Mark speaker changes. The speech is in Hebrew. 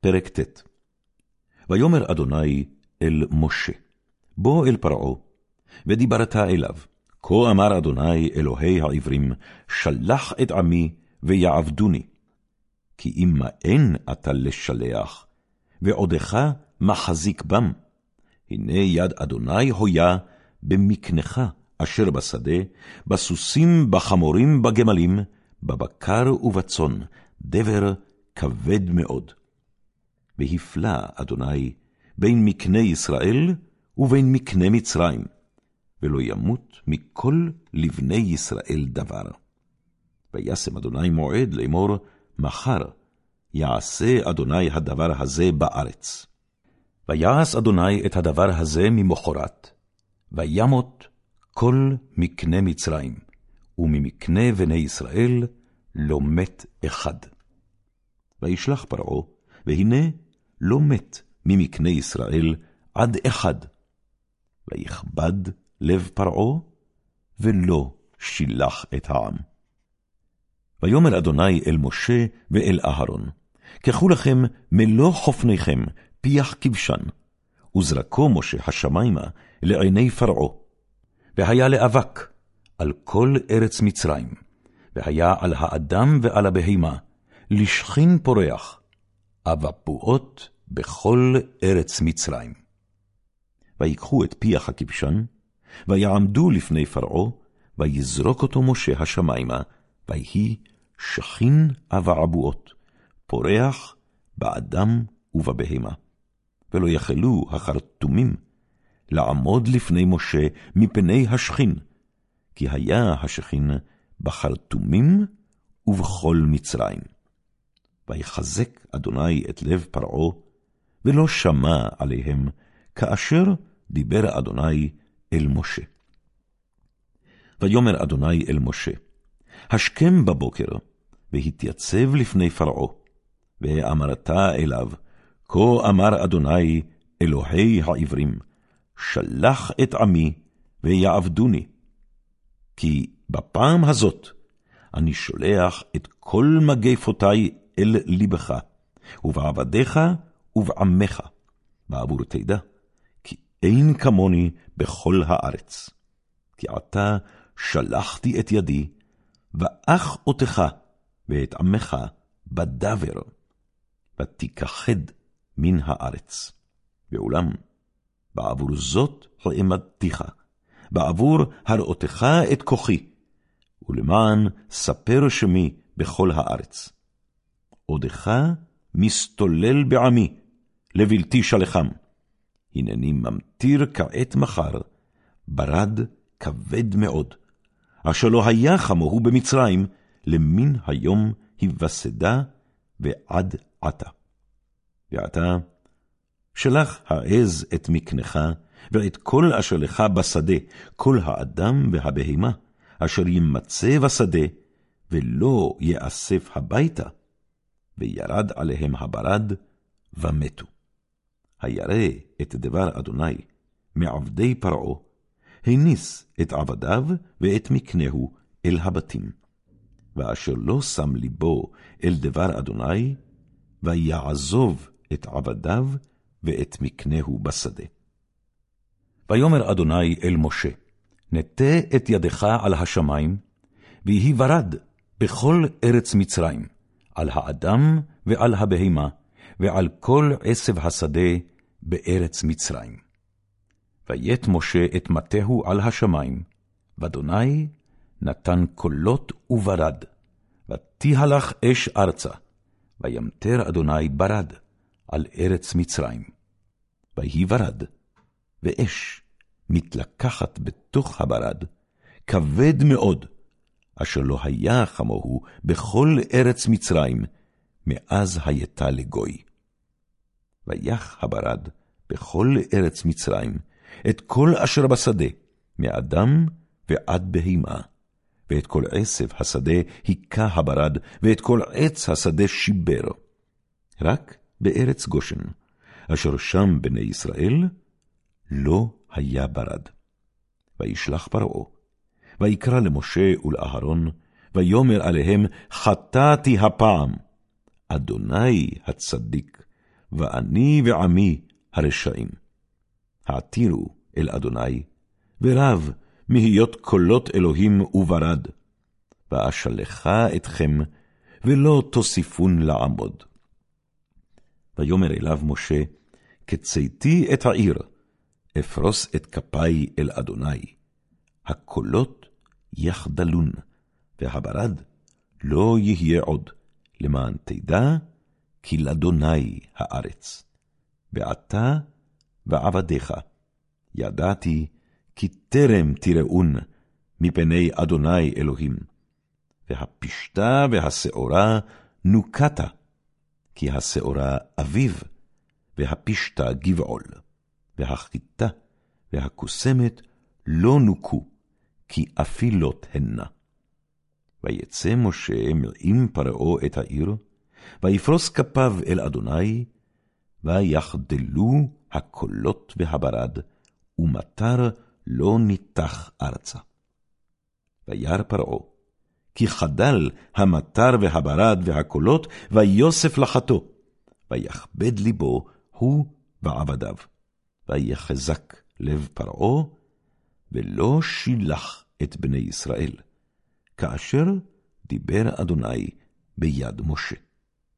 Speaker 1: פרק ט' ויאמר אדוני אל משה, בוא אל פרעה, ודיברת אליו, כה אמר אדוני אלוהי העברים, שלח את עמי ויעבדוני. כי אם מאן אתה לשלח, ועודך מחזיק בם, הנה יד אדוני הויה במקנך אשר בשדה, בסוסים, בחמורים, בגמלים, בבקר ובצאן, דבר כבד מאוד. והפלא אדוני בין מקנה ישראל ובין מקנה מצרים, ולא ימות מכל לבני ישראל דבר. וישם אדוני מועד לאמור, מחר יעשה אדוני הדבר הזה בארץ. ויעש אדוני את הדבר הזה ממחרת, וימות כל מקנה מצרים, וממקנה בני ישראל לא מת אחד. וישלח פרעה, והנה לא מת ממקנה ישראל עד אחד. ויכבד לב פרעה, ולא שילח את העם. ויאמר אדוני אל משה ואל אהרון, קחו לכם מלוא חופניכם, פיח כבשן, וזרקו משה השמימה לעיני פרעה, והיה לאבק על כל ארץ מצרים, והיה על האדם ועל הבהמה, לשכין פורח, אבפואות בכל ארץ מצרים. ויקחו את פיח הכבשן, ויעמדו לפני פרעה, ויזרוק אותו משה השמימה, ויהי שכין אבעבועות, פורח באדם ובבהמה. ולא יכלו החרטומים לעמוד לפני משה מפני השכין, כי היה השכין בחרטומים ובכל מצרים. ויחזק אדוני את לב פרעה, ולא שמע עליהם, כאשר דיבר אדוני אל משה. ויאמר אדוני אל משה, השכם בבוקר, והתייצב לפני פרעה, ואמרת אליו, כה אמר אדוני אלוהי העברים, שלח את עמי ויעבדוני. כי בפעם הזאת אני שולח את כל מגפותי אל לבך, ובעבדיך ובעמך, בעבור תדע, כי אין כמוני בכל הארץ. כי עתה שלחתי את ידי, ואח אותך ואת עמך בדבר, ותיכחד מן הארץ. ואולם, בעבור זאת העמדתיך, בעבור הראותך את כוחי, ולמען ספר שמי בכל הארץ. עודך מסתולל בעמי, לבלתי שלחם. הנני ממטיר כעת מחר, ברד כבד מאוד, אשר לא היה כמוהו במצרים, למן היום היווסדה ועד עתה. ועתה, שלח העז את מקנך, ואת כל אשר לך בשדה, כל האדם והבהמה, אשר יימצא בשדה, ולא יאסף הביתה, וירד עליהם הברד, ומתו. הירא את דבר אדוני מעבדי פרעה, הניס את עבדיו ואת מקנהו אל הבתים. ואשר לא שם ליבו אל דבר אדוני, ויעזוב את עבדיו ואת מקנהו בשדה. ויאמר אדוני אל משה, נטה את ידך על השמים, ויהי ברד בכל ארץ מצרים, על האדם ועל הבהמה, ועל כל עשב השדה בארץ מצרים. ויט משה את מטהו על השמים, ואדוני נתן קולות וברד, ותהלך אש ארצה, וימטר אדוני ברד על ארץ מצרים. ויהי ברד, ואש מתלקחת בתוך הברד, כבד מאוד, אשר לא היה כמוהו בכל ארץ מצרים, מאז הייתה לגוי. ויח הברד בכל ארץ מצרים, את כל אשר בשדה, מאדם ועד בהמה, ואת כל עשב השדה היכה הברד, ואת כל עץ השדה שיבר. רק בארץ גושן, אשר שם בני ישראל, לא היה ברד. וישלח פרעה, ויקרא למשה ולאהרון, ויאמר עליהם, חטאתי הפעם, אדוני הצדיק, ואני ועמי הרשעים. העתירו אל אדוני, ורב מהיות קולות אלוהים וברד. ואשלחה אתכם, ולא תוסיפון לעמוד. ויאמר אליו משה, כצאתי את העיר, אפרוס את כפי אל אדוני. הקולות יחדלון, והברד לא יהיה עוד, למען תדע כי לאדוני הארץ. ועתה ועבדיך, ידעתי כי טרם תראון מפני אדוני אלוהים. והפשתה והשעורה נוקתה, כי השעורה אביב, והפשתה גבעול, והחיטה והקוסמת לא נוקו, כי אפילות הנה. ויצא משה מעם פרעה את העיר, ויפרוס כפיו אל אדוני, ויחדלו הקולות והברד, ומטר לא ניתח ארצה. וירא פרעה, כי חדל המטר והברד והקולות, ויוסף לחתו, ויכבד ליבו הוא ועבדיו. ויחזק לב פרעה, ולא שילח את בני ישראל, כאשר דיבר אדוני ביד משה.